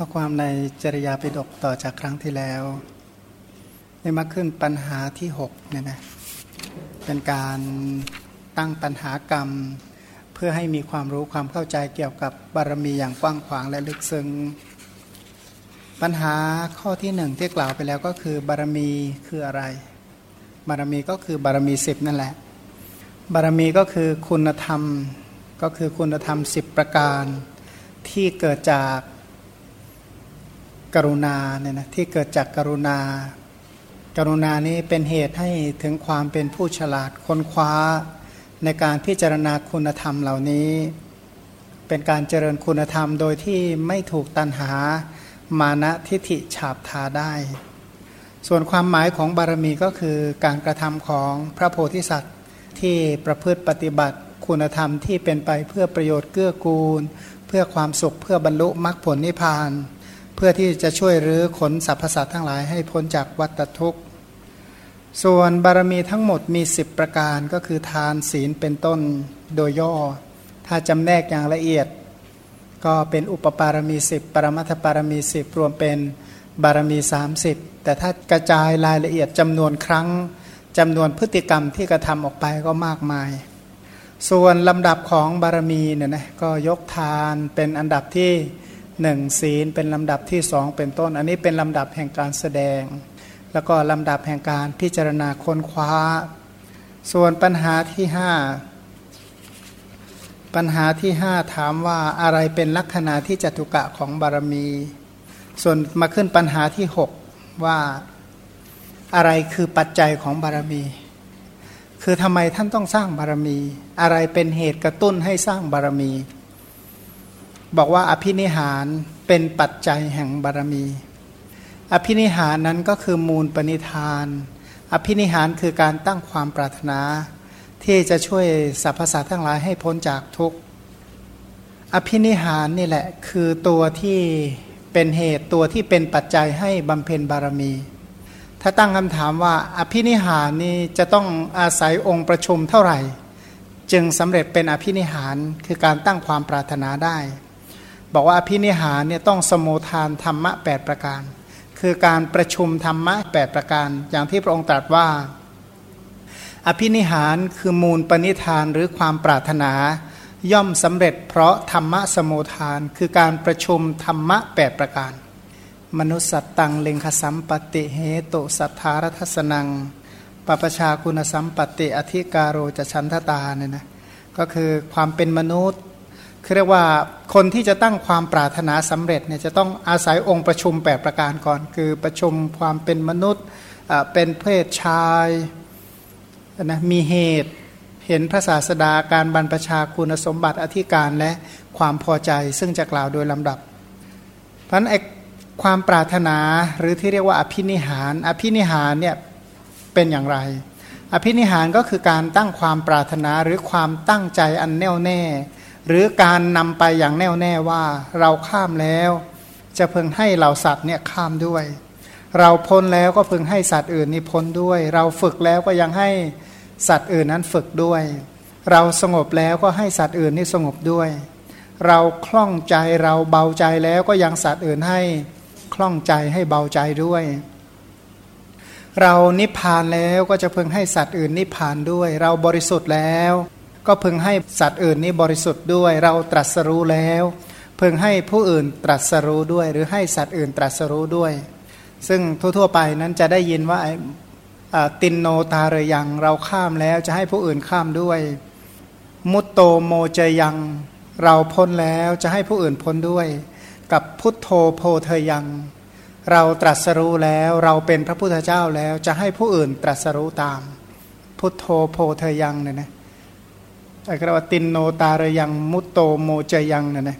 ข้อความในจริยาปิฎกต่อจากครั้งที่แล้ว ได้มาขึ้นปัญหาที่6เนี่ยนะเป็นการตั้งปัญหากรรม เพื่อให้มีความรู้ความเข้าใจเกี่ยวกับบารมีอย่างกว้างขวางและลึกซึ้งปัญหาข้อที่หนึ่งที่กล่าวไปแล้วก็คือบารมีคืออะไร บารมีก็คือบารมีสิบนั่นแหละ บารมีก็คือคุณธรรมก็คือคุณธรรมสิบประการที่เกิดจาก กรุณาเนี่ยนะที่เกิดจากกรุณา กรุณานี้เป็นเหตุให้ถึงความเป็นผู้ฉลาดค้นคว้า ในการพิจารณาคุณธรรมเหล่านี้ เป็นการเจริญคุณธรรมโดยที่ไม่ถูกตันหามานะทิฐิฉาบทาได้ ส่วนความหมายของบารมีก็คือการกระทำของพระโพธิสัตว์ที่ประพฤติปฏิบัติคุณธรรมที่เป็นไปเพื่อประโยชน์เกื้อกูล เพื่อความสุขเพื่อบรรลุมรรคผลนิพพาน เพื่อที่จะช่วยรื้อขนสรรพสัตว์ทั้งหลายให้พ้นจากวัฏทุกข์ ส่วนบารมีทั้งหมดมี 10 ประการก็คือทานศีลเป็นต้นโดยย่อ ถ้าจำแนกอย่างละเอียด ก็เป็นอุปปารมี 10 ปรมัตถปารมี 10 รวมเป็นบารมี 30 แต่ถ้ากระจายรายละเอียดจำนวนครั้งจำนวนพฤติกรรมที่กระทำออกไปก็มากมาย ส่วนลำดับของบารมีเนี่ยนะก็ยกทานเป็นอันดับที่ หนึ่งศีลเป็นลำดับที่สองเป็นต้น อันนี้เป็นลำดับแห่งการแสดง แล้วก็ลำดับแห่งการพิจารณาค้นคว้า ส่วนปัญหาที่ห้าปัญหาที่ห้าถามว่าอะไรเป็นลักษณะที่จตุกะของบารมี ส่วนมาขึ้นปัญหาที่หกว่าอะไรคือปัจจัยของบารมี คือทำไมท่านต้องสร้างบารมี อะไรเป็นเหตุกระตุ้นให้สร้างบารมี บอกว่าอภินิหารเป็นปัจจัยแห่งบารมี อภินิหารนั้นก็คือมูลปณิธาน อภินิหารคือการตั้งความปรารถนา ที่จะช่วยสรรพสัตว์ทั้งหลายให้พ้นจากทุกข์ อภินิหารนี่แหละคือตัวที่เป็นเหตุตัวที่เป็นปัจจัยให้บำเพ็ญบารมี ถ้าตั้งคำถามว่าอภินิหารนี่จะต้องอาศัยองค์ประชุมเท่าไหร่ จึงสำเร็จเป็นอภินิหารคือการตั้งความปรารถนาได้ บอกว่าอภินิหารเนี่ยต้องสมุทานธรรมะ 8 ประการ คือการประชุมธรรมะ 8 ประการ อย่างที่พระองค์ตรัสว่า อภินิหารคือมูลปณิธานหรือความปรารถนา ย่อมสำเร็จเพราะธรรมะสมุทาน คือการประชุมธรรมะ 8 ประการ มนุสัตตังเลงคสัมปติเหตุสัทธารทัสนังปปชาคุณสัมปติอธิการโรจชันทตาเนี่ยนะก็คือความเป็นมนุษย์ คือเรียกว่าคนที่จะตั้งความปรารถนาสำเร็จเนี่ยจะต้องอาศัยองค์ประชุมแปประการก่อน คือประชุมความเป็นมนุษย์เป็นเพศชายนะมีเหตุเห็นพระศาสดาการบรรพชาคุณสมบัติอธิการและความพอใจซึ่งจะกล่าวโดยลำดับ เพราะนั้นความปรารถนาหรือที่เรียกว่าอภินิหาร อภินิหารเนี่ยเป็นอย่างไร อภินิหารก็คือการตั้งความปรารถนาหรือความตั้งใจอันแน่วแน่ หรือการนำไปอย่างแน่วแน่ว่าเราข้ามแล้ว จะเพึงให้เหล่าสัตว์เนี่ยข้ามด้วย เราพ้นแล้วก็พึงให้สัตว์อื่นนี่พ้นด้วย เราฝึกแล้วก็ยังให้สัตว์อื่นนั้นฝึกด้วย เราสงบแล้วก็ให้สัตว์อื่นนี่สงบด้วย เราคล่องใจเราเบาใจแล้วก็ยังสัตว์อื่นให้คล่องใจให้เบาใจด้วย เรานิพพานแล้วก็จะเพึงให้สัตว์อื่นนิพพานด้วย เราบริสุทธิ์แล้ว ก็พึงให้สัตว์อื่นนี้บริสุทธิ์ด้วย เราตรัสรู้แล้ว พึงให้ผู้อื่นตรัสรู้ด้วย หรือให้สัตว์อื่นตรัสรู้ด้วย ซึ่งทั่วๆไปนั้นจะได้ยินว่าตินโนตาเรยังเราข้ามแล้วจะให้ผู้อื่นข้ามด้วย มุตโตโมเจยัง เราพ้นแล้วจะให้ผู้อื่นพ้นด้วย กับพุทโธโพเทยัง เราตรัสรู้แล้วเราเป็นพระพุทธเจ้าแล้วจะให้ผู้อื่นตรัสรู้ตาม พุทโธโพเทยังเนี่ยนะ ไอ้กรว่าตินโนตารยังมุตโตโมจยังเนี่ยนะ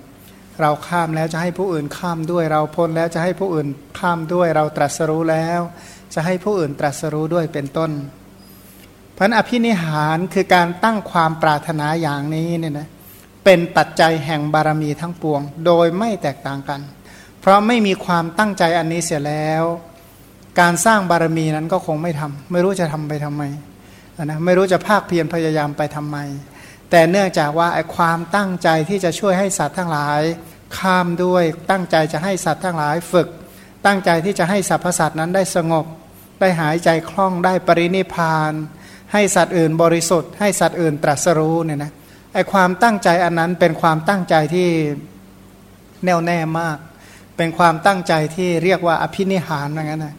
เราข้ามแล้วจะให้ผู้อื่นข้ามด้วย เราพ้นแล้วจะให้ผู้อื่นข้ามด้วย เราตรัสรู้แล้ว จะให้ผู้อื่นตรัสรู้ด้วยเป็นต้นพันอภินิหารคือการตั้งความปรารถนาอย่างนี้เนี่ยนะเป็นปัจจัยแห่งบารมีทั้งปวง โดยไม่แตกต่างกัน เพราะไม่มีความตั้งใจอันนี้เสียแล้ว การสร้างบารมีนั้นก็คงไม่ทำไม่รู้จะทำไปทำไมนะไม่รู้จะภาคเพียรพยายามไปทำไม แต่เนื่องจากว่าไอ้ความตั้งใจที่จะช่วยให้สัตว์ทั้งหลาย ข้ามด้วยตั้งใจจะให้สัตว์ทั้งหลายฝึก ตั้งใจที่จะให้สรรพสัตว์นั้นได้สงบ ได้หายใจคล่องได้ปรินิพาน ให้สัตว์อื่นบริสุทธิ์ ให้สัตว์อื่นตรัสรู้เนี่ยนะไอความตั้งใจอันนั้นเป็นความตั้งใจที่แน่วแน่มาก เป็นความตั้งใจที่เรียกว่าอภินิหารอย่างนั้นนะ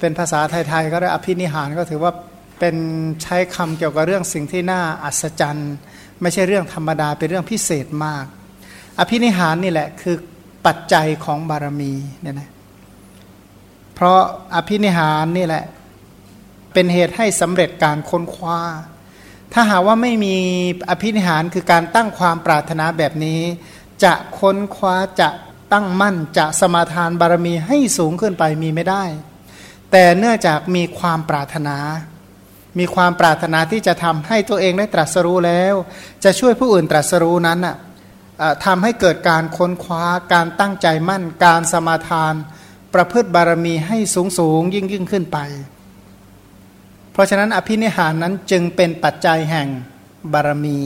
เป็นภาษาไทยๆก็เรียอภินิหารก็ถือว่าเป็นใช้คำเกี่ยวกับเรื่องสิ่งที่น่าอัศจรรย์ ไม่ใช่เรื่องธรรมดาเป็นเรื่องพิเศษมาก อภินิหารนี่แหละคือปัจจัยของบารมีเนี่ยนะเพราะอภินิหารนี่แหละเป็นเหตุให้สำเร็จการค้นคว้า ถ้าหากว่าไม่มีอภินิหารคือการตั้งความปรารถนาแบบนี้ จะค้นคว้าจะตั้งมั่นจะสมาทานบารมีให้สูงขึ้นไปมีไม่ได้ แต่เนื่องจากมีความปรารถนา มีความปรารถนาที่จะทำให้ตัวเองได้ตรัสรู้แล้ว จะช่วยผู้อื่นตรัสรู้นั้นอะทำให้เกิดการค้นคว้าการตั้งใจมั่น การสมาทาน ประพฤติบารมีให้สูงสูงยิ่งยิ่งขึ้นไป เพราะฉะนั้นอภินิหารนั้นจึงเป็นปัจจัยแห่งบารมี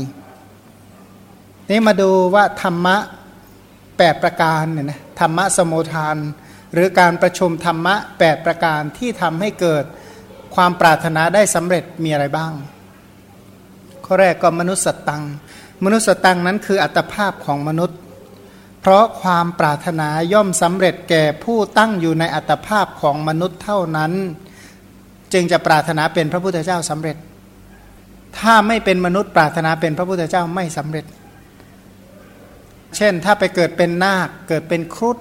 นี้มาดูว่าธรรมะแปดประการเนี่ยนะธรรมะสมุทาน หรือการประชุมธรรมะแปดประการที่ทำให้เกิด ความปรารถนาได้สำเร็จมีอะไรบ้าง ข้อแรกก็มนุษย์สตัง มนุษย์สตังนั้นคืออัตภาพของมนุษย์ เพราะความปรารถนาย่อมสำเร็จแก่ผู้ตั้งอยู่ในอัตภาพของมนุษย์เท่านั้น จึงจะปรารถนาเป็นพระพุทธเจ้าสำเร็จ ถ้าไม่เป็นมนุษย์ปรารถนาเป็นพระพุทธเจ้าไม่สำเร็จ เช่นถ้าไปเกิดเป็นนาคเกิดเป็นครุฑ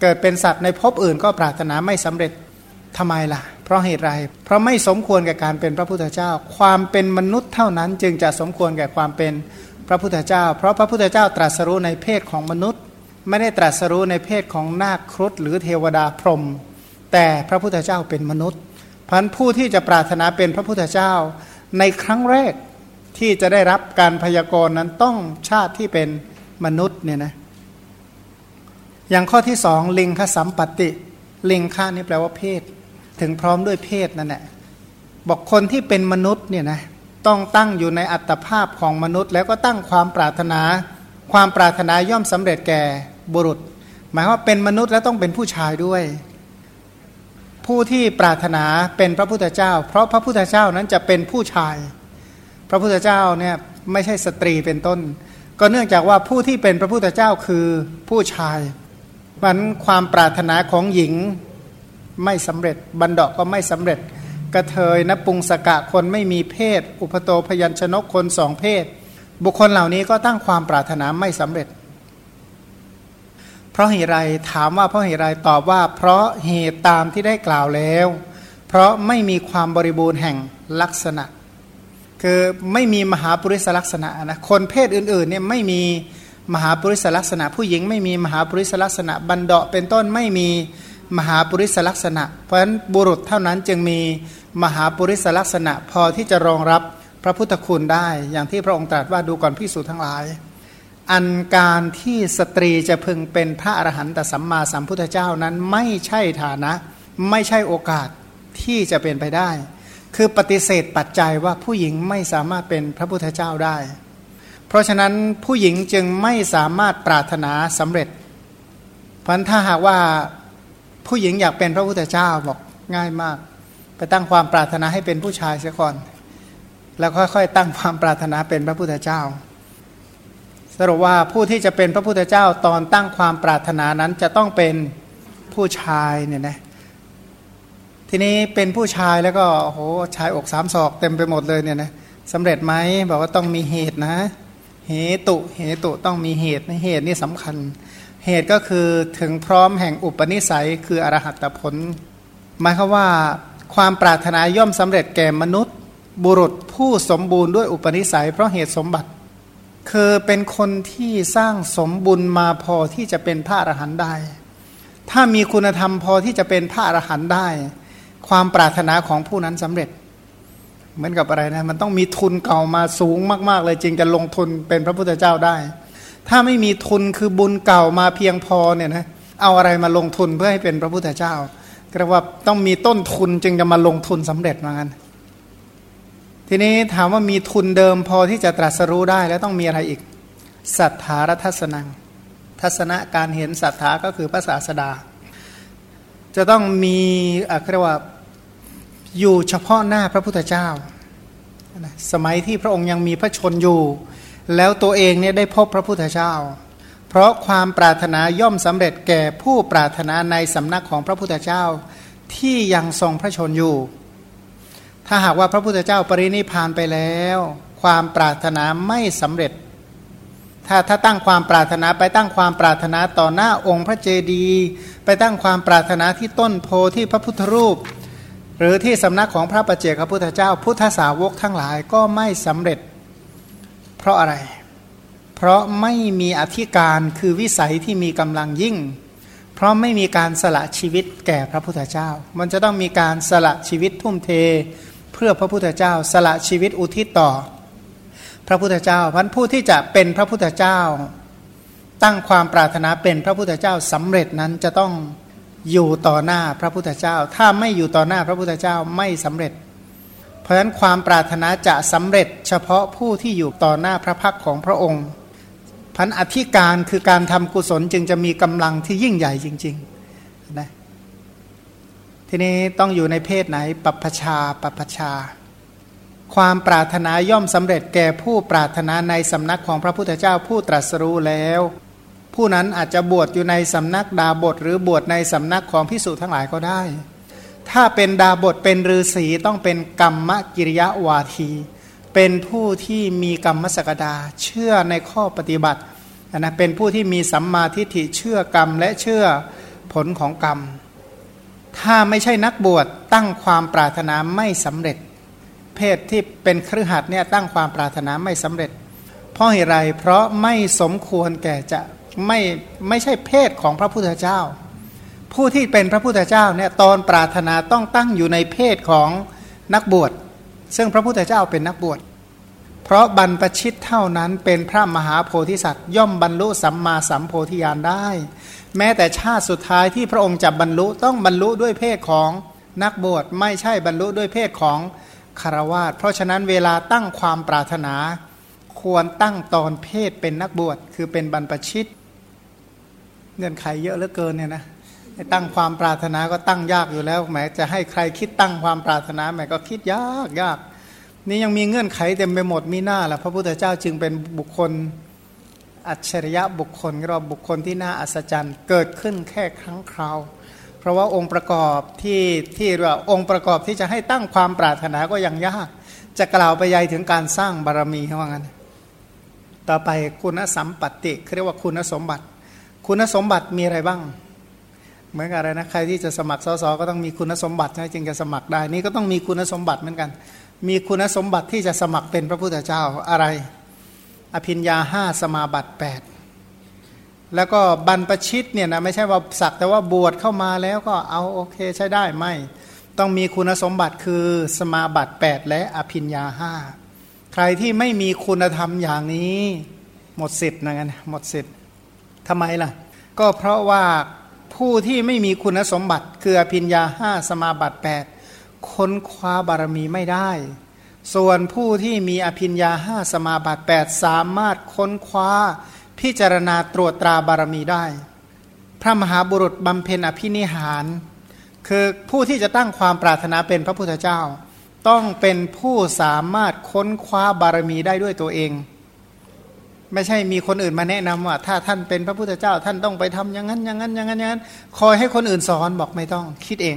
เกิดเป็นสัตว์ในภพอื่นก็ปรารถนาไม่สำเร็จทำไมล่ะเพราะเหตุไร เพราะไม่สมควรแก่การเป็นพระพุทธเจ้า ความเป็นมนุษย์เท่านั้นจึงจะสมควรแก่ความเป็นพระพุทธเจ้า เพราะพระพุทธเจ้าตรัสรู้ในเพศของมนุษย์ ไม่ได้ตรัสรู้ในเพศของนาคครุฑหรือเทวดาพรหมแต่พระพุทธเจ้าเป็นมนุษย์พันผู้ที่จะปรารถนาเป็นพระพุทธเจ้า ในครั้งแรกที่จะได้รับการพยากรณ์นั้นต้องชาติที่เป็นมนุษย์เนี่ยนะอย่างข้อที่สองลิงคสัมปติ ลิงค่านี่แปลว่าเพศ ถึงพร้อมด้วยเพศนั่นแหละบอกคนที่เป็นมนุษย์เนี่ยนะต้องตั้งอยู่ในอัตภาพของมนุษย์ แล้วก็ตั้งความปรารถนา ความปรารถนาย่อมสำเร็จแก่บุรุษ หมายว่าเป็นมนุษย์แล้วต้องเป็นผู้ชายด้วย ผู้ที่ปรารถนาเป็นพระพุทธเจ้า เพราะพระพุทธเจ้านั้นจะเป็นผู้ชาย พระพุทธเจ้าเนี่ยไม่ใช่สตรีเป็นต้น ก็เนื่องจากว่าผู้ที่เป็นพระพุทธเจ้าคือผู้ชายมันความปรารถนาของหญิง ไม่สำเร็จ บันดาก็ไม่สำเร็จ กระเทยนปุงสกะคนไม่มีเพศ อุปโตพยัญชนกคนสองเพศ บุคคลเหล่านี้ก็ตั้งความปรารถนาไม่สำเร็จ เพราะเหตุไรถามว่าเพราะเหตุไรตอบว่า เพราะเหตุตามที่ได้กล่าวแล้ว เพราะไม่มีความบริบูรณ์แห่งลักษณะ คือไม่มีมหาปุริสลักษณะนะคนเพศอื่นๆเนี่ยไม่มีมหาปุริสลักษณะ ผู้หญิงไม่มีมหาปุริสลักษณะ บันดาเป็นต้นไม่มี มหาปุริสลักษณะ เพราะฉะนั้นบุรุษเท่านั้นจึงมีมหาปุริสลักษณะ พอที่จะรองรับพระพุทธคุณได้ อย่างที่พระองค์ตรัสว่าดูก่อนพิสูจน์ทั้งหลาย อันการที่สตรีจะพึงเป็นพระอรหันตสัมมาสัมพุทธเจ้านั้นไม่ใช่ฐานะ ไม่ใช่โอกาสที่จะเป็นไปได้ คือปฏิเสธปัจจัยว่าผู้หญิงไม่สามารถเป็นพระพุทธเจ้าได้ เพราะฉะนั้นผู้หญิงจึงไม่สามารถปรารถนาสำเร็จ เพราะถ้าหากว่า ผู้หญิงอยากเป็นพระพุทธเจ้าบอกง่ายมาก ไปตั้งความปรารถนาให้เป็นผู้ชายเสียก่อน แล้วค่อยๆ ตั้งความปรารถนาเป็นพระพุทธเจ้า สรุปว่าผู้ที่จะเป็นพระพุทธเจ้าตอนตั้งความปรารถนานั้นจะต้องเป็นผู้ชายเนี่ยนะทีนี้เป็นผู้ชายแล้วก็โอ้โหชายอกสามศอกเต็มไปหมดเลยเนี่ยนะสำเร็จไหมบอกว่าต้องมีเหตุนะ เหตุ เหตุต้องมีเหตุเหตุนี่สำคัญ เหตุก็คือถึงพร้อมแห่งอุปนิสัยคืออรหัตผล หมายคือว่าความปรารถนาย่อมสำเร็จแก่มนุษย์ บุรุษผู้สมบูรณ์ด้วยอุปนิสัย เพราะเหตุสมบัติ คือเป็นคนที่สร้างสมบุญมาพอที่จะเป็นพระอรหันต์ได้ ถ้ามีคุณธรรมพอที่จะเป็นพระอรหันต์ได้ ความปรารถนาของผู้นั้นสำเร็จ เหมือนกับอะไรนะมันต้องมีทุนเก่ามาสูงมาก ๆ เลยจึงจะลงทุนเป็นพระพุทธเจ้าได้ ถ้าไม่มีทุนคือบุญเก่ามาเพียงพอเนี่ยนะเอาอะไรมาลงทุนเพื่อให้เป็นพระพุทธเจ้าก็ว่าต้องมีต้นทุนจึงจะมาลงทุนสำเร็จมางั้นทีนี้ถามว่ามีทุนเดิมพอที่จะตรัสรู้ได้แล้วต้องมีอะไรอีกสัทธารทัศนัง ทัศนะการเห็นศรัทธาก็คือพระศาสดา จะต้องมีอะไรว่าอยู่เฉพาะหน้าพระพุทธเจ้า สมัยที่พระองค์ยังมีพระชนอยู่ แล้วตัวเองเนี่ยได้พบพระพุทธเจ้า เพราะความปรารถนาย่อมสำเร็จแก่ผู้ปรารถนาในสำนักของพระพุทธเจ้าที่ยังทรงพระชนอยู่ ถ้าหากว่าพระพุทธเจ้าปรินิพานไปแล้ว ความปรารถนาไม่สำเร็จ ถ้าถ้าตั้งความปรารถนาไปตั้งความปรารถนาต่อหน้าองค์พระเจดีย์ไปตั้งความปรารถนาที่ต้นโพที่พระพุทธรูป หรือที่สำนักของพระประเจกพระพุทธเจ้า พุทธสาวกทั้งหลายก็ไม่สำเร็จ ราะอะไร เพราะไม่มีอธิการคือวิสัยที่มีกำลังยิ่ง เพราะไม่มีการสละชีวิตแก่พระพุทธเจ้า มันจะต้องมีการสละชีวิตทุ่มเท เพื่อพระพุทธเจ้า สละชีวิตอุทิศต่อ พระพุทธเจ้าพันผู้ที่จะเป็นพระพุทธเจ้า ตั้งความปรารถนาเป็นพระพุทธเจ้าสำเร็จนั้นจะต้องอยู่ต่อหน้าพระพุทธเจ้า ถ้าไม่อยู่ต่อหน้าพระพุทธเจ้าไม่สำเร็จ เพราะฉะนั้นความปรารถนาจะสำเร็จเฉพาะผู้ที่อยู่ต่อหน้าพระพักของพระองค์พันอธิการคือการทำกุศลจึงจะมีกำลังที่ยิ่งใหญ่จริงๆนะทีนี้ต้องอยู่ในเพศไหนปัปชาปัปชา ความปรารถนาย่อมสำเร็จแก่ผู้ปรารถนาในสำนักของพระพุทธเจ้าผู้ตรัสรู้แล้ว ผู้นั้นอาจจะบวชอยู่ในสำนักดาบทหรือบวชในสำนักของพิสุทั้งหลายก็ได้ ถ้าเป็นดาบทเป็นฤาษีต้องเป็นกรรมกิริยาวาที เป็นผู้ที่มีกรรมสกดา เชื่อในข้อปฏิบัตินะเป็นผู้ที่มีสัมมาทิฏฐิเชื่อกรรมและเชื่อผลของกรรม ถ้าไม่ใช่นักบวชตั้งความปรารถนาไม่สำเร็จ เพศที่เป็นครือขัดเนี่ยตั้งความปรารถนาไม่สำเร็จ เพราะเหตุไรเพราะไม่สมควรแก่จะไม่ไม่ใช่เพศของพระพุทธเจ้า ผู้ที่เป็นพระพุทธเจ้าเนี่ยตอนปรารถนาต้องตั้งอยู่ในเพศของนักบวช ซึ่งพระพุทธเจ้าเป็นนักบวช เพราะบรรพชิตเท่านั้นเป็นพระมหาโพธิสัตว์ ย่อมบรรลุสัมมาสัมโพธิญาณได้ แม้แต่ชาติสุดท้ายที่พระองค์จะบรรลุต้องบรรลุด้วยเพศของนักบวชไม่ใช่บรรลุด้วยเพศของคารวาสเพราะฉะนั้นเวลาตั้งความปรารถนา ควรตั้งตอนเพศเป็นนักบวชคือเป็นบรรพชิต เงื่อนไขเยอะเหลือเกินเนี่ยนะ ตั้งความปรารถนาก็ตั้งยากอยู่แล้วแหมจะให้ใครคิดตั้งความปรารถนาแหมก็คิดยากยากนี่ยังมีเงื่อนไขเต็มไปหมดมีหน้าแหละพระพุทธเจ้าจึงเป็นบุคคลอัจฉริยะบุคคลเราบุคคลที่น่าอัศจรรย์เกิดขึ้นแค่ครั้งคราว เพราะว่าองค์ประกอบที่ที่ว่าองค์ประกอบที่จะให้ตั้งความปรารถนาก็ยังยาก จะกล่าวไปยัยถึงการสร้างบารมีว่างั้นต่อไปคุณสมปัติเรียกว่าคุณสมบัติ คุณสมบัติมีอะไรบ้าง เหมือนอะไรนะใครที่จะสมัครสสก็ต้องมีคุณสมบัตินะจึงจะสมัครได้นี่ก็ต้องมีคุณสมบัติเหมือนกัน มีคุณสมบัติที่จะสมัครเป็นพระพุทธเจ้าอะไร อภิญญาห้าสมาบัติ 8 แล้วก็บรรพชิตเนี่ยนะไม่ใช่ว่าสักแต่ว่าบวชเข้ามาแล้วก็เอาโอเคใช้ได้ไม่ต้องมีคุณสมบัติคือสมาบัติ 8 และอภิญญาห้าใครที่ไม่มีคุณธรรมอย่างนี้ หมดสิทธิ์นะงั้นหมดสิทธิ์ทำไมล่ะ ก็เพราะว่า ผู้ที่ไม่มีคุณสมบัติคืออภิญญาห้าสมาบัติ8ค้นคว้าบารมีไม่ได้ ส่วนผู้ที่มีอภิญญาห้าสมาบัติ8สามารถค้นคว้าพิจารณาตรวจตราบารมีได้ พระมหาบุรุษบำเพ็ญอภินิหาร คือผู้ที่จะตั้งความปรารถนาเป็นพระพุทธเจ้า ต้องเป็นผู้สามารถค้นคว้าบารมีได้ด้วยตัวเอง ไม่ใช่มีคนอื่นมาแนะนำว่า ถ้าท่านเป็นพระพุทธเจ้า ท่านต้องไปทำอย่างนั้นอย่างนั้นอย่างนั้นอย่างนั้น คอยให้คนอื่นสอนบอกไม่ต้อง คิดเอง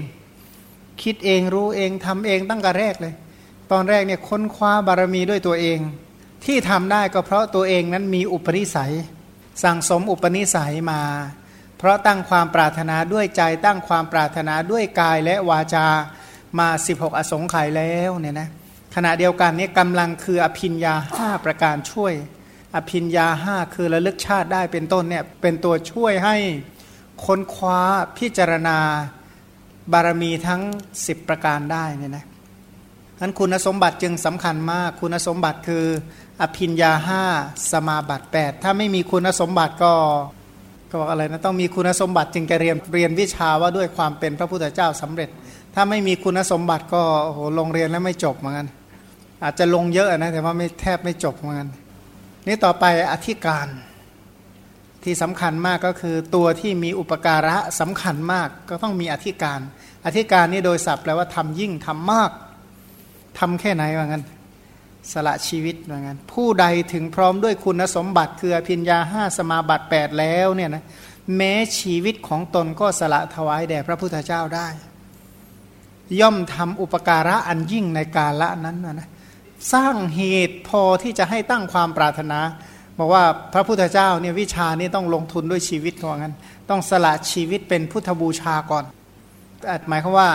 คิดเองรู้เองทำเองตั้งแต่แรกเลย ตอนแรกเนี่ยค้นคว้าบารมีด้วยตัวเอง ที่ทำได้ก็เพราะตัวเองนั้นมีอุปนิสัย สั่งสมอุปนิสัยมา เพราะตั้งความปรารถนาด้วยใจตั้งความปรารถนาด้วยกายและวาจามา 16 อสงไขยแล้วเนี่ยนะขณะเดียวกันนี้กำลังคืออภินยาห้าประการช่วย อภินยาห้าคือระลึกชาติได้เป็นต้นเนี่ยเป็นตัวช่วยให้ค้นคว้าพิจารณาบารมีทั้ง 10 ประการได้เนี่ยนะนั้นคุณสมบัติจึงสำคัญมาก คุณสมบัติคือ อภินยาห้าสมาบัติ 8 ถ้าไม่มีคุณสมบัติก็ก็บอกอะไรนะต้องมีคุณสมบัติจึงจะเรียนเรียนวิชาว่าด้วยความเป็นพระพุทธเจ้าสำเร็จ ถ้าไม่มีคุณสมบัติก็โหลงเรียนแล้วไม่จบเหมือนกันอาจจะลงเยอะนะแต่ว่าไม่แทบไม่จบเหมือนกัน นี่ต่อไปอธิการที่สำคัญมากก็คือตัวที่มีอุปการะสำคัญมากก็ต้องมีอธิการ อธิการนี่โดยศัพท์แปลว่าทำยิ่งทำมากทำแค่ไหนว่างั้น สละชีวิตว่างั้น ผู้ใดถึงพร้อมด้วยคุณสมบัติคือพิญญาห้าสมาบัติ 8 แล้วเนี่ยนะแม้ชีวิตของตนก็สละถวายแด่พระพุทธเจ้าได้ ย่อมทำอุปการะอันยิ่งในกาละนั้นนะ สร้างเหตุพอที่จะให้ตั้งความปรารถนาบอกว่าพระพุทธเจ้าเนี่ยวิชานี้ต้องลงทุนด้วยชีวิตก่อนกันต้องสละชีวิตเป็นพุทธบูชาก่อนหมายความว่า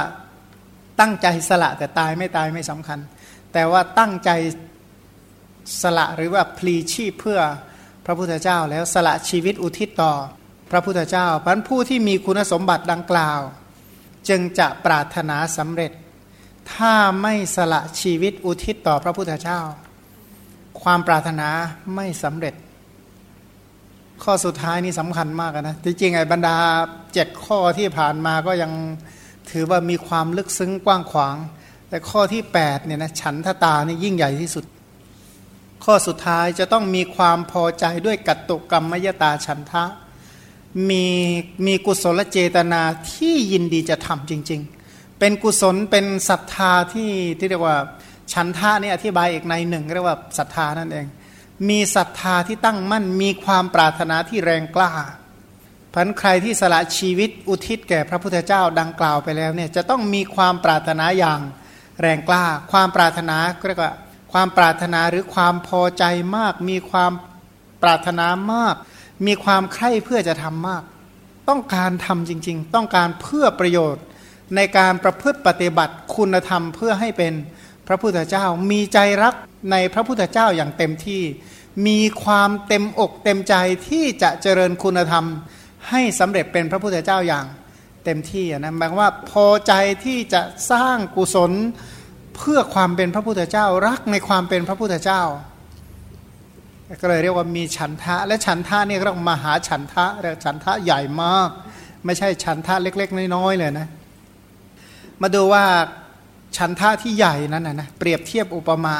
ตั้งใจสละแต่ตายไม่ตายไม่สำคัญ แต่ว่าตั้งใจสละหรือว่าพลีชีพเพื่อพระพุทธเจ้า แล้วสละชีวิตอุทิศต่อพระพุทธเจ้าพันผู้ที่มีคุณสมบัติดังกล่าว จึงจะปรารถนาสำเร็จ ถ้าไม่สละชีวิตอุทิศต่อพระพุทธเจ้า ความปรารถนาไม่สำเร็จ ข้อสุดท้ายนี่สำคัญมากนะจริงๆไอ้บรรดาเจ็ดข้อที่ผ่านมาก็ยังถือว่ามีความลึกซึ้งกว้างขวาง แต่ข้อที่8เนี่ยนะฉันทตานี่ยิ่งใหญ่ที่สุด ข้อสุดท้ายจะต้องมีความพอใจด้วยกัตตุกรรมมยตาฉันทะ มีมีกุศลเจตนาที่ยินดีจะทำจริง ๆ เป็นกุศลเป็นศรัทธาที่ที่เรียกว่าฉันทะนี่อธิบายอีกในหนึ่งเรียกว่าศรัทธานั่นเอง มีศรัทธาที่ตั้งมั่นมีความปรารถนาที่แรงกล้าพันใครที่สละชีวิตอุทิศแก่พระพุทธเจ้าดังกล่าวไปแล้วเนี่ยจะต้องมีความปรารถนาอย่างแรงกล้า ความปรารถนาเรียกว่าความปรารถนาหรือความพอใจมาก มีความปรารถนามาก มีความใคร่เพื่อจะทำมาก ต้องการทำจริง ๆ ต้องการเพื่อประโยชน์ ในการประพฤติปฏิบัติคุณธรรมเพื่อให้เป็นพระพุทธเจ้า มีใจรักในพระพุทธเจ้าอย่างเต็มที่ มีความเต็มอกเต็มใจที่จะเจริญคุณธรรม ให้สำเร็จเป็นพระพุทธเจ้าอย่างเต็มที่นะหมายว่าพอใจที่จะสร้างกุศลเพื่อความเป็นพระพุทธเจ้า รักในความเป็นพระพุทธเจ้าก็เลยเรียกว่ามีฉันทะ และฉันทะนี่เรียกมหาฉันทะเรียกฉันทะใหญ่มาก ไม่ใช่ฉันทะเล็ก ๆ น้อยๆเลยนะ มาดูว่าฉันทะที่ใหญ่นั้นนะเปรียบเทียบอุปมา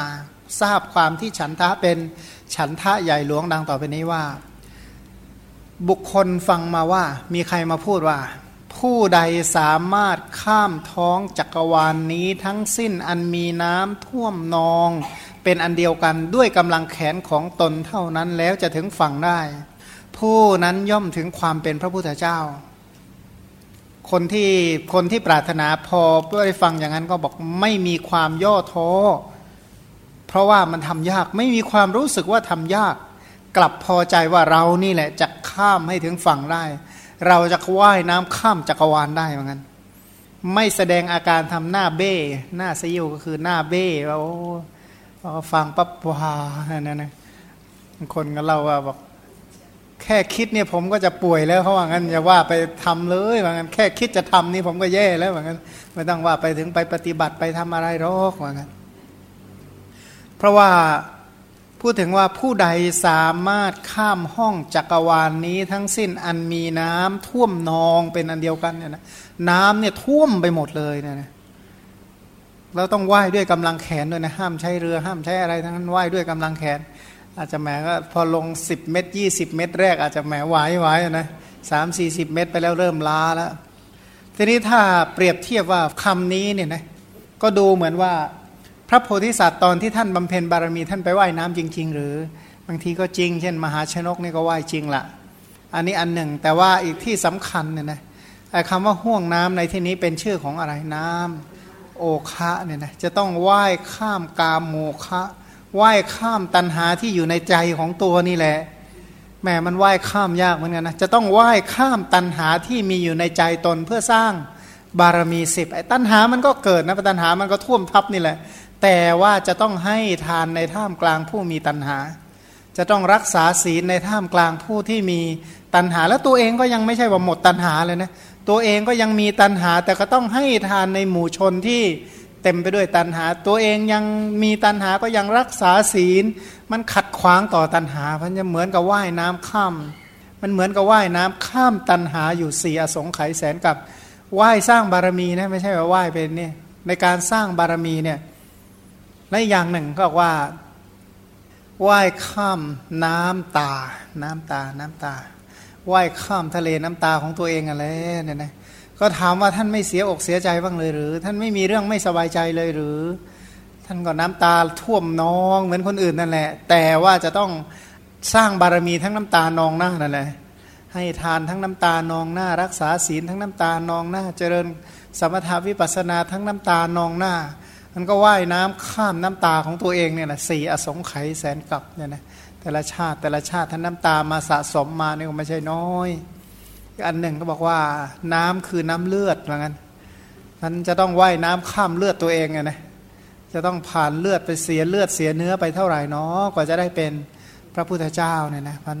ทราบความที่ฉันทะเป็นฉันทะใหญ่หลวงดังต่อไปนี้ว่า บุคคลฟังมาว่า มีใครมาพูดว่า ผู้ใดสามารถข้ามท้องจักรวาลนนี้ทั้งสิ้นอันมีน้ำท่วมนอง เป็นอันเดียวกันด้วยกำลังแขนของตนเท่านั้นแล้วจะถึงฝั่งได้ ผู้นั้นย่อมถึงความเป็นพระพุทธเจ้า คนที่คนที่ปรารถนาพอได้ฟังอย่างนั้นก็บอกไม่มีความย่อท้อ เพราะว่ามันทำยากไม่มีความรู้สึกว่าทำยาก กลับพอใจว่าเรานี่แหละจะข้ามให้ถึงฝั่งได้ เราจะว่ายน้ำข้ามจักรวาลได้เหมือนกันไม่แสดงอาการทำหน้าเบ้ หน้าซิวก็คือหน้าเบ้ว่าฟังปั๊บว้านั่นนะคนก็เล่าว่าบอก แค่คิดเนี่ยผมก็จะป่วยแล้วเขาว่างั้นอย่าว่าไปทำเลยว่างั้นแค่คิดจะทำนี่ผมก็แย่แล้วว่างั้นไม่ต้องว่าไปถึงไปปฏิบัติไปทำอะไรหรอกว่างั้น เพราะว่าพูดถึงว่าผู้ใดสามารถข้ามห้องจักรวาลนนี้ทั้งสิ้นอันมีน้ำท่วมนองเป็นอันเดียวกันเนี่ยนะน้ำเนี่ยท่วมไปหมดเลยเนี่ยนะเราต้องไหว้ด้วยกำลังแขนด้วยนะห้ามใช้เรือห้ามใช้อะไรทั้งนั้นไหว้ด้วยกำลังแขน อาจจะแหมก็พอลง 10 เมตร20 เมตรแรก อาจจะแหมไหวไหวนะสามสี่สิบเมตรไปแล้วเริ่มล้าแล้ว ทีนี้ถ้าเปรียบเทียบว่าคำนี้เนี่ยนะก็ดูเหมือนว่าพระโพธิสัตว์ตอนที่ท่านบำเพ็ญบารมีท่านไปไว่ายน้ำจริง ๆ หรือบางทีก็จริง เช่น มหาชนกนี่ก็ว่ายจริงละอันนี้อันหนึ่งแต่ว่าอีกที่สำคัญเนี่ยนะไอ้คำว่าห่วงน้ำในที่นี้เป็นชื่อของอะไรน้ำโอคะเนี่ยนะจะต้องว่ายข้ามกามโมคะ ว่ายข้ามตันหาที่อยู่ในใจของตัวนี่แหละแม่มันว่ายข้ามยากเหมือนกันนะจะต้องว่ายข้ามตันหาที่มีอยู่ในใจตนเพื่อสร้างบารมีสิบไอ้ตันหามันก็เกิดนะตันหามันก็ท่วมทับนี่แหละ แต่ว่าจะต้องให้ทานในท่ามกลางผู้มีตัณหา จะต้องรักษาศีลในท่ามกลางผู้ที่มีตัณหา แล้วตัวเองก็ยังไม่ใช่ว่าหมดตัณหาเลยนะตัวเองก็ยังมีตัณหาแต่ก็ต้องให้ทานในหมู่ชนที่ เต็มไปด้วยตัณหา ตัวเองยังมีตัณหาก็ยังรักษาศีล มันขัดขวางต่อตัณหาพันจะเหมือนกับว่ายน้ำข้าม มันเหมือนกับว่ายน้ำข้ามตัณหาอยู่สี่อสงไขยแสนกับว่ายสร้างบารมีนะไม่ใช่ว่าว่ายเป็นเนี่ยในการสร้างบารมีเนี่ยและอย่างหนึ่งก็ว่าว่ายข้ามน้ำตา น้ำตาน้ำตาว่ายข้ามทะเลน้ำตาของตัวเองอะไรเนี่ยนะ ก็ถามว่าท่านไม่เสียอกเสียใจบ้างเลยหรือ ท่านไม่มีเรื่องไม่สบายใจเลยหรือ ท่านก็น้ำตาท่วมนองเหมือนคนอื่นนั่นแหละ แต่ว่าจะต้องสร้างบารมีทั้งน้ำตานองหน้านั่นแหละให้ทานทั้งน้ำตานองหน้า รักษาศีลทั้งน้ำตานองหน้า เจริญสมถาวิปัสนาทั้งน้ำตานองหน้า มันก็ว่ายน้ำข้ามน้ำตาของตัวเองเนี่ยนะสี่อสงไขยแสนกลับเนี่ยนะแต่ละชาติแต่ละชาติท่านน้ำตามาสะสมมาเนี่ยไม่ใช่น้อย อันหนึ่งก็บอกว่าน้ำคือน้ำเลือดเหมือนกันมันจะต้องว่ายน้ำข้ามเลือดตัวเองไงนะจะต้องผ่านเลือดไปเสียเลือดเสียเนื้อไปเท่าไหร่เนาะกว่าจะได้เป็นพระพุทธเจ้าเนี่ยนะมัน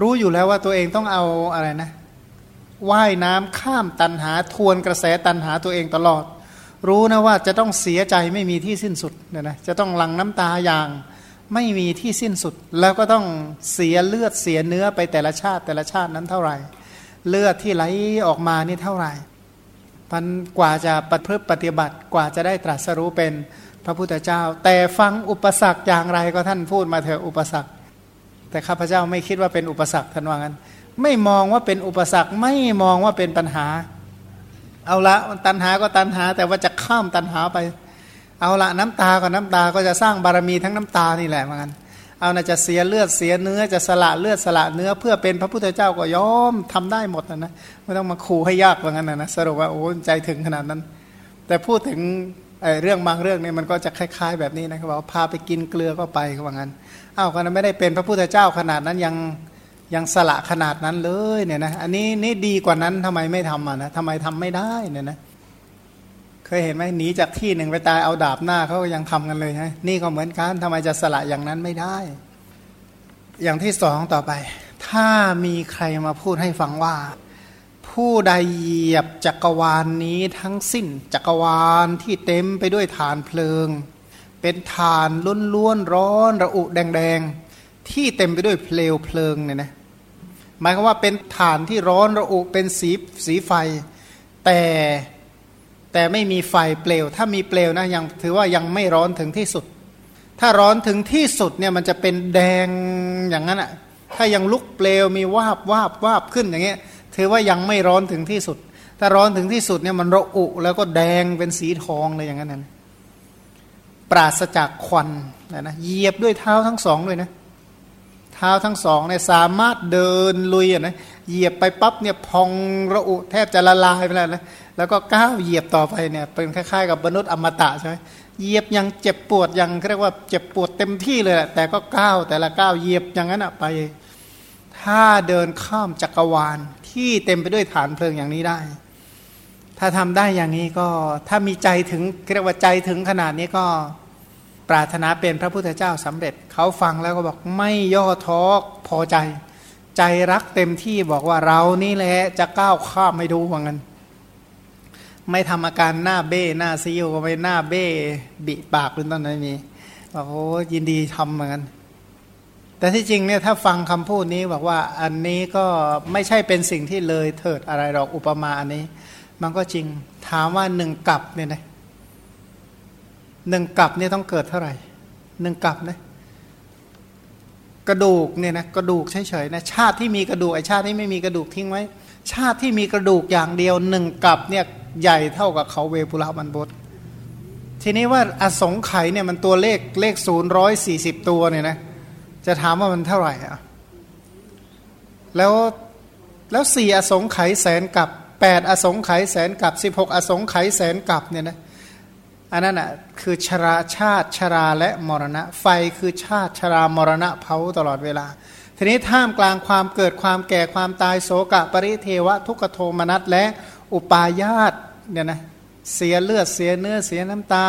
รู้อยู่แล้วว่าตัวเองต้องเอาอะไรนะว่ายน้ำข้ามตันหาทวนกระแสตันหาตัวเองตลอด รู้นะว่าจะต้องเสียใจไม่มีที่สิ้นสุดเนี่ยนะจะต้องหลั่งน้ำตาอย่างไม่มีที่สิ้นสุด แล้วก็ต้องเสียเลือดเสียเนื้อไปแต่ละชาติแต่ละชาตินั้นเท่าไหร่ เลือดที่ไหลออกมานี่เท่าไหร่พันกว่าจะปฏิพฤติปฏิบัติกว่าจะได้ตรัสรู้เป็นพระพุทธเจ้า แต่ฟังอุปสรรคอย่างไรก็ท่านพูดมาเถอะอุปสรรค แต่ข้าพเจ้าไม่คิดว่าเป็นอุปสรรคท่านว่างั้น ไม่มองว่าเป็นอุปสรรคไม่มองว่าเป็นปัญหา เอาละตันหาก็ตันหา แต่ว่าจะข้ามตันหาไป เอาละน้ำตาก็น้ำตาก็จะสร้างบารมีทั้งน้ำตานี่แหละเหมือนกัน เอานะจะเสียเลือดเสียเนื้อจะสละเลือดสละเนื้อ เพื่อเป็นพระพุทธเจ้าก็ยอมทำได้หมดนะนะไม่ต้องมาขู่ให้ยากเหมือนกันนะนะสรุปว่าโอ้ใจถึงขนาดนั้น แต่พูดถึงเรื่องบางเรื่องเนี่ยมันก็จะคล้าย ๆ แบบนี้นะเขาบอกพาไปกินเกลือก็ไปเขางั้นอ้าวคนไม่ได้เป็นพระพุทธเจ้าขนาดนั้นยังยังสละขนาดนั้นเลยเนี่ยนะอันนี้นี่ดีกว่านั้นทำไมไม่ทำอะนะทำไมทำไม่ได้เนี่ยนะ เคยเห็นไหมหนีจากที่หนึ่งไปตายเอาดาบหน้าเขาก็ยังทำกันเลยใช่นี่ก็เหมือนกันทำไมจะสละอย่างนั้นไม่ได้ อย่างที่สองต่อไป ถ้ามีใครมาพูดให้ฟังว่า ผู้ใดเหยียบจักรวาลนนี้ทั้งสิ้นจักรวาลที่เต็มไปด้วยฐานเพลิง เป็นฐานล้วนๆร้อนระอุแดงๆ ที่เต็มไปด้วยเพลวเพลิงเนี่ยนะหมายความว่าเป็นฐานที่ร้อนระอุเป็นสีสีไฟ แต่ แต่ไม่มีไฟเปลว ถ้ามีเปลวนะยังถือว่ายังไม่ร้อนถึงที่สุด ถ้าร้อนถึงที่สุดเนี่ยมันจะเป็นแดงอย่างนั้นอะ่ะถ้ายังลุกเปลวมีวาบวาบวาบขึ้นอย่างเงี้ยถือว่ายังไม่ร้อนถึงที่สุด ถ้าร้อนถึงที่สุดเนี่ยมันระอุ แล้วก็แดงเป็นสีทองเลยอย่างนั้นนะปราศจากควันนะนะเหยียบด้วยเท้าทั้งสองด้วยนะเท้าทั้งสองเนี่ยสามารถเดินลุยอะนะ เหยียบไปปั๊บเนี่ยพองระอุแทบจะละลายไปแล้วนะแล้วก็ก้าวเหยียบต่อไปเนี่ยเป็นคล้ายๆ กับมนุษย์อมตะใช่ไหมเหยียบยังเจ็บปวดยังเรียกว่าเจ็บปวดเต็มที่เลยแต่ก็ก้าวแต่ละก้าวเหยียบอย่างนั้นอะไป ถ้าเดินข้ามจักรวาลที่เต็มไปด้วยฐานเพลิงอย่างนี้ได้ ถ้าทำได้อย่างนี้ก็ถ้ามีใจถึงเรียกว่าใจถึงขนาดนี้ก็ปรารถนาเป็นพระพุทธเจ้าสำเร็จเขาฟังแล้วก็บอกไม่ย่อท้อพอใจ ใจรักเต็มที่บอกว่าเรานี่แหละจะก้าวข้ามไม่ดูว่างั้น ไม่ทำอาการหน้าเบ้หน้าซีอิวก็ไปหน้าเบ้บิปากเป็นต้นไม่มีบอกโอ้ยินดีทำเหมือนกันแต่ที่จริงเนี่ยถ้าฟังคำพูดนี้บอกว่าอันนี้ก็ไม่ใช่เป็นสิ่งที่เลยเถิดอะไรหรอกอุปมาอันนี้ มันก็จริงถามว่าหนึ่งกับเนี่ยนะหนึ่งกับเนี่ยต้องเกิดเท่าไหร่หนึ่งกับนะ กระดูกเนี่ยนะกระดูกเฉยๆนะชาติที่มีกระดูกไอชาติที่ไม่มีกระดูกทิ้งไว้ ชาติที่มีกระดูกอย่างเดียวหนึ่งกับเนี่ยใหญ่เท่ากับเขาเวปุรามันบดทีนี้ว่าอสงไขยเนี่ยมันตัวเลขเลขศูนย์ร้อยสี่สิบตัวเนี่ยนะจะถามว่ามันเท่าไหร่อะแล้วแล้วสี่อสงไขยแสนกับแปดอสงไขยแสนกับสิบหกอสงไขยแสนกับเนี่ยนะ อันนั้นอะคือชราชาติชราและมรณะ ไฟคือชาติชรามรณะเผาตลอดเวลา ทีนี้ท่ามกลางความเกิดความแก่ความตายโศกะ ปริเทวะ ทุกโทมนัสและอุปาญาตเนี่ยนะเสียเลือดเสียเนื้อเสียน้ำตา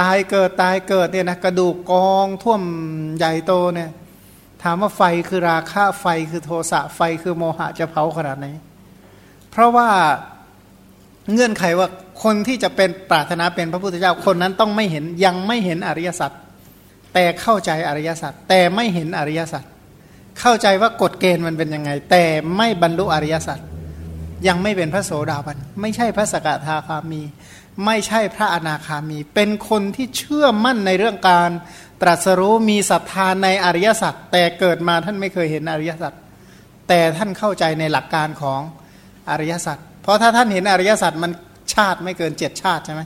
ตายเกิดตายเกิดเนี่ยนะกระดูกกองท่วมใหญ่โตเนี่ยถามว่าไฟคือราคะไฟคือโทสะไฟคือโมหะจะเผาขนาดไหนเพราะว่า เงื่อนไขว่าคนที่จะเป็นปรารถนาเป็นพระพุทธเจ้าคนนั้นต้องไม่เห็นยังไม่เห็นอริยสัจแต่เข้าใจอริยสัจแต่ไม่เห็นอริยสัจเข้าใจว่ากฎเกณฑ์มันเป็นยังไง แต่ไม่บรรลุอริยสัจยังไม่เป็นพระโสดาบัน ไม่ใช่พระสกทาคามี ไม่ใช่พระอนาคามี เป็นคนที่เชื่อมั่นในเรื่องการตรัสรู้มีศรัทธาในอริยสัจแต่เกิดมาท่านไม่เคยเห็นอริยสัจแต่ท่านเข้าใจในหลักการของอริยสัจ ราะถ้าท่านเห็นอริยสัจมันชาติไม่เกินเจ็ดชาติใช่ไหม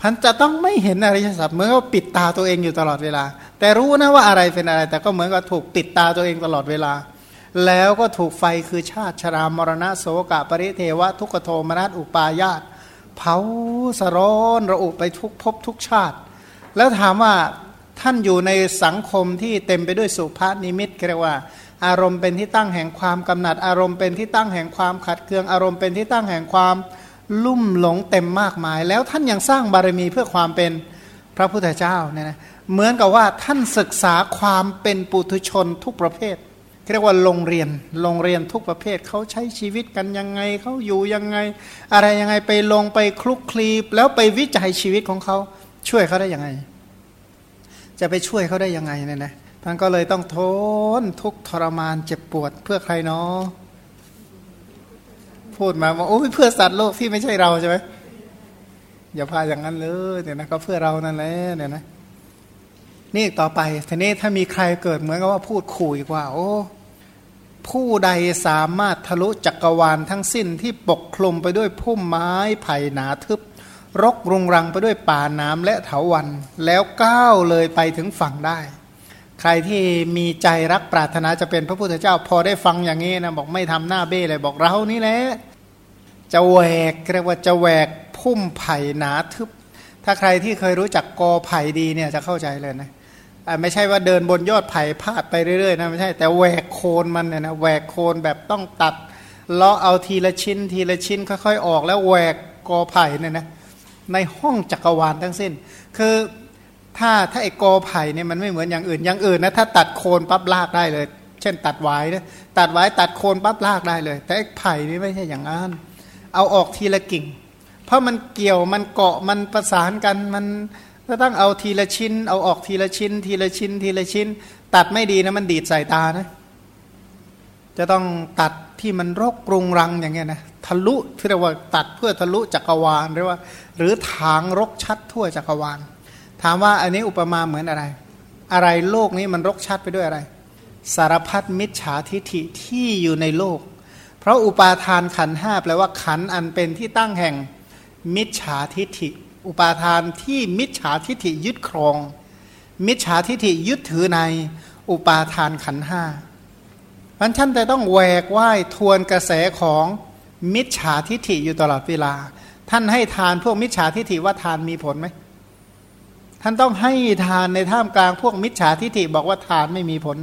พันจะต้องไม่เห็นอริยสัจเหมือนกับปิดตาตัวเองอยู่ตลอดเวลา แต่รู้นะว่าอะไรเป็นอะไร แต่ก็เหมือนกับถูกปิดตาตัวเองตลอดเวลา แล้วก็ถูกไฟคือชาติชรามรณะโสกะปริเทวะ ทุกขโทมนัสอุปายาตเผาสร้อนระอุไปทุกภพทุกชาติ แล้วถามว่าท่านอยู่ในสังคมที่เต็มไปด้วยสุภาพนิมิตเรียกว่า อารมณ์เป็นที่ตั้งแห่งความกำหนัด อารมณ์เป็นที่ตั้งแห่งความขัดเคืองอารมณ์เป็นที่ตั้งแห่งความลุ่มหลงเต็มมากมาย แล้วท่านยังสร้างบารมีเพื่อความเป็นพระพุทธเจ้าเนี่ยนะเหมือนกับว่าท่านศึกษาความเป็นปุถุชนทุกประเภทเรียกว่าโรงเรียนโรงเรียนทุกประเภทเขาใช้ชีวิตกันยังไงเขาอยู่ยังไง อะไรยังไงไปลงไปคลุกคลีแล้วไปวิจัยชีวิตของเขาช่วยเขาได้ยังไง จะไปช่วยเขาได้ยังไงเนี่ยนะ ท่านก็เลยต้องทนทุกทรมานเจ็บปวดเพื่อใครเนาะพูดมาว่าโอ้เพื่อสัตว์โลกที่ไม่ใช่เราใช่ไหมอย่าพาอย่างนั้นเลยเนี่ยนะก็เพื่อเรานั่นแหละเนี่ยนะนี่ต่อไปทีนี้ถ้ามีใครเกิดเหมือนกับว่าพูดขู่อีกว่า โอ้ผู้ใดสามารถทะลุจักรวาลทั้งสิ้นที่ปกคลุมไปด้วยพุ่มไม้ไผ่หนาทึบ รกรุงรังไปด้วยป่าน้ำและเถาวัน แล้วก้าวเลยไปถึงฝั่งได้ ใครที่มีใจรักปรารถนาจะเป็นพระพุทธเจ้า พอได้ฟังอย่างนี้นะบอกไม่ทำหน้าเบ้เลยบอกเรานี่แหละจะแหวกเรียกว่าจะแหวกพุ่มไผ่หนาทึบ ถ้าใครที่เคยรู้จักกอไผ่ดีเนี่ยจะเข้าใจเลยนะไม่ใช่ว่าเดินบนยอดไผ่พาดไปเรื่อยๆนะไม่ใช่แต่แหวกโคนมันเนี่ยนะแหวกโคนแบบต้องตัดเลาะเอาทีละชิ้น ทีละชิ้นค่อย ๆ ออกแล้วแหวกกอไผ่เนี่ยนะในห้องจักรวาลทั้งสิ้น คือ ถ้าถ้าไอ้กอไผ่เนี่ยมันไม่เหมือนอย่างอื่นอย่างอื่นนะถ้าตัดโคนปั๊บลากได้เลย เช่น ตัดไว้นะตัดไว้ตัดโคนปั๊บลากได้เลย แต่ไอ้ไผ่นี่ไม่ใช่อย่างนั้นเอาออกทีละกิ่ง เพราะมันเกี่ยวมันเกาะมันประสานกันมันก็ต้องเอาทีละชิ้น เอาออกทีละชิ้น ทีละชิ้น ทีละชิ้น ตัดไม่ดีนะมันดีดใส่ตานะ จะต้องตัดที่มันรกกรุงรังอย่างเงี้ยนะทะลุที่เรียกว่าตัดเพื่อทะลุจักรวาลหรือว่า หรือถางรกชัดทั่วจักรวาล ถามว่าอันนี้อุปมาเหมือนอะไร อะไรโลกนี้มันรกชัดไปด้วยอะไร สารพัดมิจฉาทิฐิที่อยู่ในโลก เพราะอุปาทานขันห้าแปลว่าขันอันเป็นที่ตั้งแห่งมิจฉาทิฐิ อุปาทานที่มิจฉาทิฏฐิยึดครอง มิจฉาทิฏฐิยึดถือในอุปาทานขันห้ามันท่านจะต้องแหวกว่ายทวนกระแสของมิจฉาทิฏฐิอยู่ตลอดเวลา ท่านให้ทานพวกมิจฉาทิฏฐิว่าทานมีผลไหม ท่านต้องให้ทานในท่ามกลางพวกมิจฉาทิฏฐิบอกว่าทานไม่มีผล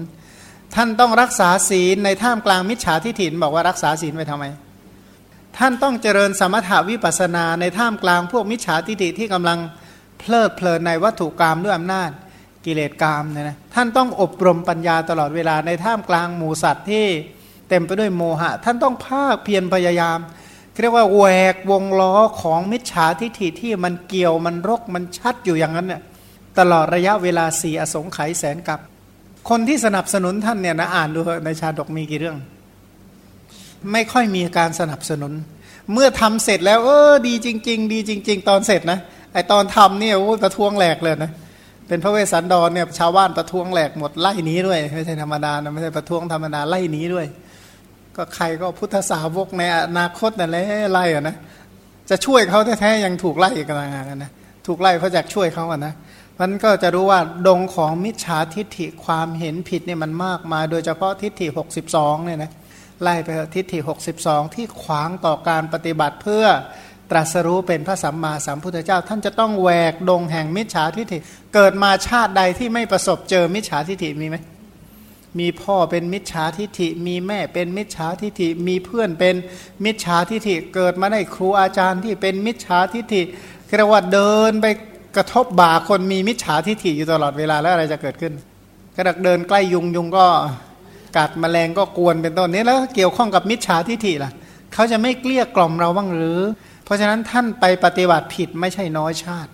ท่านต้องรักษาศีลในท่ามกลางมิจฉาทิฏฐิบอกว่ารักษาศีลไปทำไม ท่านต้องเจริญสมถาวิปัสนาในท่ามกลางพวกมิจฉาทิฏฐิที่กำลังเพลิดเพลินในวัตถุกรรมด้วยอำนาจกิเลสกรรมเนี่ยนะท่านต้องอบรมปัญญาตลอดเวลาในท่ามกลางหมู่สัตว์ที่เต็มไปด้วยโมหะ ท่านต้องภาคเพียรพยายาม เรียกว่าแหวกวงล้อของมิจฉาทิฏฐิที่มันเกี่ยวมันรกมันชัดอยู่อย่างนั้นเนี่ยตลอดระยะเวลาสี่อสงไขยแสนกับ คนที่สนับสนุนท่านเนี่ยนะอ่านดูในชาดกมีกี่เรื่อง ไม่ค่อยมีการสนับสนุน เมื่อทำเสร็จแล้ว เออ ดีจริง ๆ ดีจริง ๆ ตอนเสร็จนะไอตอนทำเนี่ยโอ้ประท้วงแหลกเลยนะเป็นพระเวสสันดรเนี่ยชาวบ้านประท้วงแหลกหมดไล่นี้ด้วยไม่ใช่ธรรมดานะไม่ใช่ประท้วงธรรมดาไล่นี้ด้วย ก็ใครก็พุทธสาวกในอนาคตนั่นแหละไล่อะนะจะช่วยเขาแท้ๆยังถูกไล่อีกต่างหากนะถูกไล่เพราะจากช่วยเขาอะนะมันก็จะรู้ว่าดงของมิจฉาทิฏฐิความเห็นผิดเนี่ยมันมากมาย โดยเฉพาะทิฏฐิ 62เนี่ยนะไล่ไปทิฏฐิ 62 ที่ขวางต่อการปฏิบัติเพื่อตรัสรู้เป็นพระสัมมาสัมพุทธเจ้า ท่านจะต้องแหวกดงแห่งมิจฉาทิฏฐิ เกิดมาชาติใดที่ไม่ประสบเจอมิจฉาทิฏฐิมีไหม มีพ่อเป็นมิจฉาทิฏฐิ มีแม่เป็นมิจฉาทิฏฐิ มีเพื่อนเป็นมิจฉาทิฏฐิ เกิดมาได้ครูอาจารย์ที่เป็นมิจฉาทิฏฐิเรียกว่าเดินไปกระทบบ่าคนมีมิจฉาทิฏฐิอยู่ตลอดเวลาแล้วอะไรจะเกิดขึ้นกระดักเดินใกล้ยุงยุงก็กัดมแมลงก็กวนเป็นต้นนี้แล้วเกี่ยวข้องกับมิจฉาทิฏฐิล่ะเขาจะไม่เกลี้ยกล่อมเราบ้างหรือ เพราะฉะนั้นท่านไปปฏิบัติผิดไม่ใช่น้อยชาติ